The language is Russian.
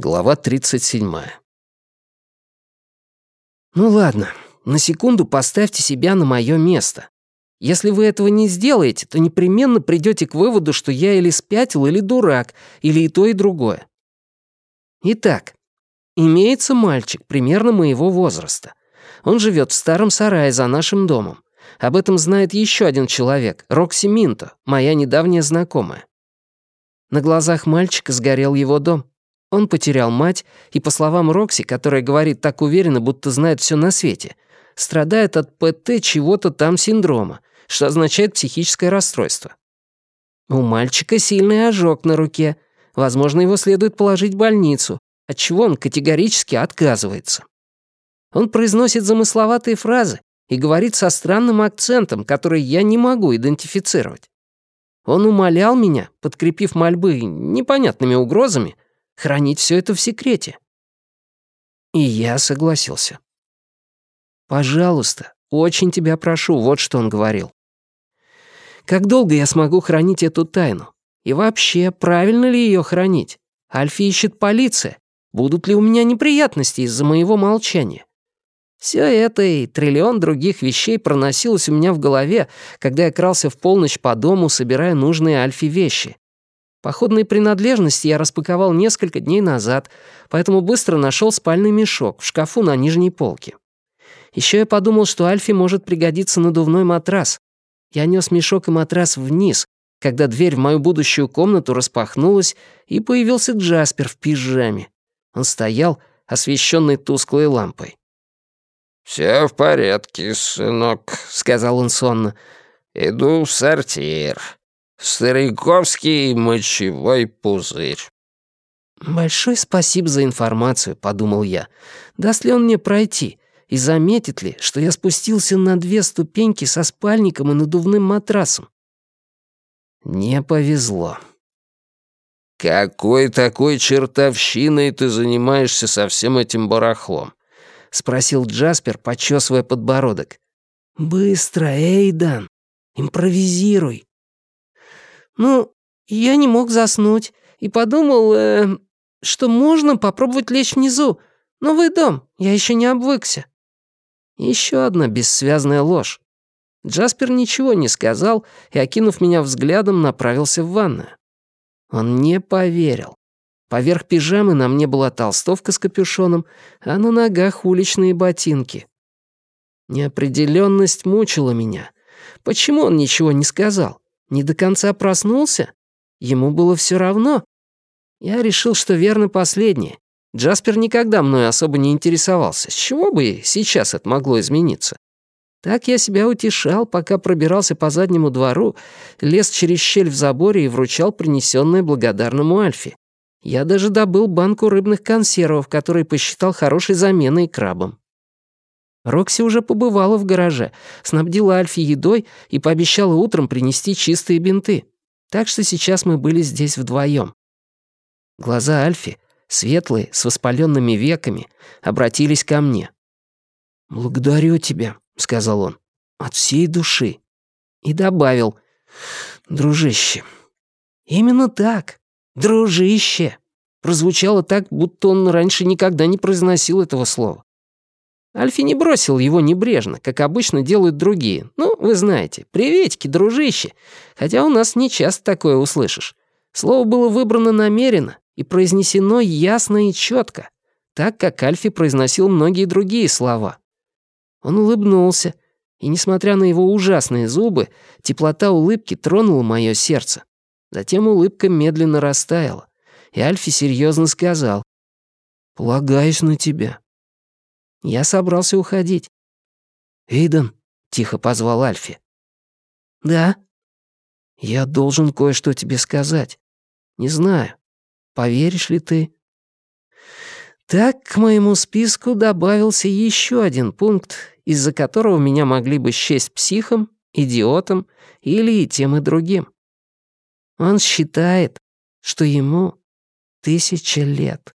Глава 37. Ну ладно, на секунду поставьте себя на мое место. Если вы этого не сделаете, то непременно придете к выводу, что я или спятил, или дурак, или и то, и другое. Итак, имеется мальчик примерно моего возраста. Он живет в старом сарае за нашим домом. Об этом знает еще один человек, Рокси Минто, моя недавняя знакомая. На глазах мальчика сгорел его дом. Он потерял мать, и, по словам Рокси, которая говорит так уверенно, будто знает все на свете, страдает от ПТ чего-то там синдрома, что означает психическое расстройство. У мальчика сильный ожог на руке. Возможно, его следует положить в больницу, от чего он категорически отказывается. Он произносит замысловатые фразы и говорит со странным акцентом, который я не могу идентифицировать. Он умолял меня, подкрепив мольбы непонятными угрозами, хранить все это в секрете. И я согласился. «Пожалуйста, очень тебя прошу», — вот что он говорил. «Как долго я смогу хранить эту тайну? И вообще, правильно ли ее хранить? Альфи ищет полиция. Будут ли у меня неприятности из-за моего молчания? Все это и триллион других вещей проносилось у меня в голове, когда я крался в полночь по дому, собирая нужные Альфе вещи. Походные принадлежности я распаковал несколько дней назад, поэтому быстро нашел спальный мешок в шкафу на нижней полке. Еще я подумал, что Альфе может пригодиться надувной матрас. Я нес мешок и матрас вниз, когда дверь в мою будущую комнату распахнулась, и появился Джаспер в пижаме. Он стоял, освещенный тусклой лампой. «Все в порядке, сынок», — сказал он сонно. «Иду в сортир. Стариковский мочевой пузырь». «Большое спасибо за информацию», — подумал я. «Даст ли он мне пройти? И заметит ли, что я спустился на две ступеньки со спальником и надувным матрасом?» Не повезло. «Какой такой чертовщиной ты занимаешься со всем этим барахлом?» — спросил Джаспер, почесывая подбородок. «Быстро, Эйдан! Импровизируй!» «Ну, я не мог заснуть и подумал, э, что можно попробовать лечь внизу. Новый дом, я еще не обвыкся». Еще одна бессвязная ложь. Джаспер ничего не сказал и, окинув меня взглядом, направился в ванную. Он не поверил. Поверх пижамы на мне была толстовка с капюшоном, а на ногах уличные ботинки. Неопределенность мучила меня. Почему он ничего не сказал? Не до конца проснулся? Ему было все равно. Я решил, что верно последнее. Джаспер никогда мной особо не интересовался. С чего бы сейчас это могло измениться? Так я себя утешал, пока пробирался по заднему двору, лез через щель в заборе и вручал принесенное благодарному Альфе. Я даже добыл банку рыбных консервов, которые посчитал хорошей заменой крабам. Рокси уже побывала в гараже, снабдила Альфи едой и пообещала утром принести чистые бинты. Так что сейчас мы были здесь вдвоем. Глаза Альфи, светлые, с воспаленными веками, обратились ко мне. «Благодарю тебя», — сказал он, — «от всей души». И добавил, «Дружище». Именно так. «Дружище!» Прозвучало так, будто он раньше никогда не произносил этого слова. Альфи не бросил его небрежно, как обычно делают другие. Ну, вы знаете, приветики, дружище. Хотя у нас не часто такое услышишь. Слово было выбрано намеренно и произнесено ясно и четко, так как Альфи произносил многие другие слова. Он улыбнулся, и, несмотря на его ужасные зубы, теплота улыбки тронула мое сердце. Затем улыбка медленно растаяла, и Альфи серьезно сказал «Полагаюсь на тебя». Я собрался уходить. «Эйден», — тихо позвал Альфи. «Да?» «Я должен кое-что тебе сказать. Не знаю, поверишь ли ты?» Так к моему списку добавился еще один пункт, из-за которого меня могли бы счесть психом, идиотом или и тем и другим. Он считает, что ему тысяча лет.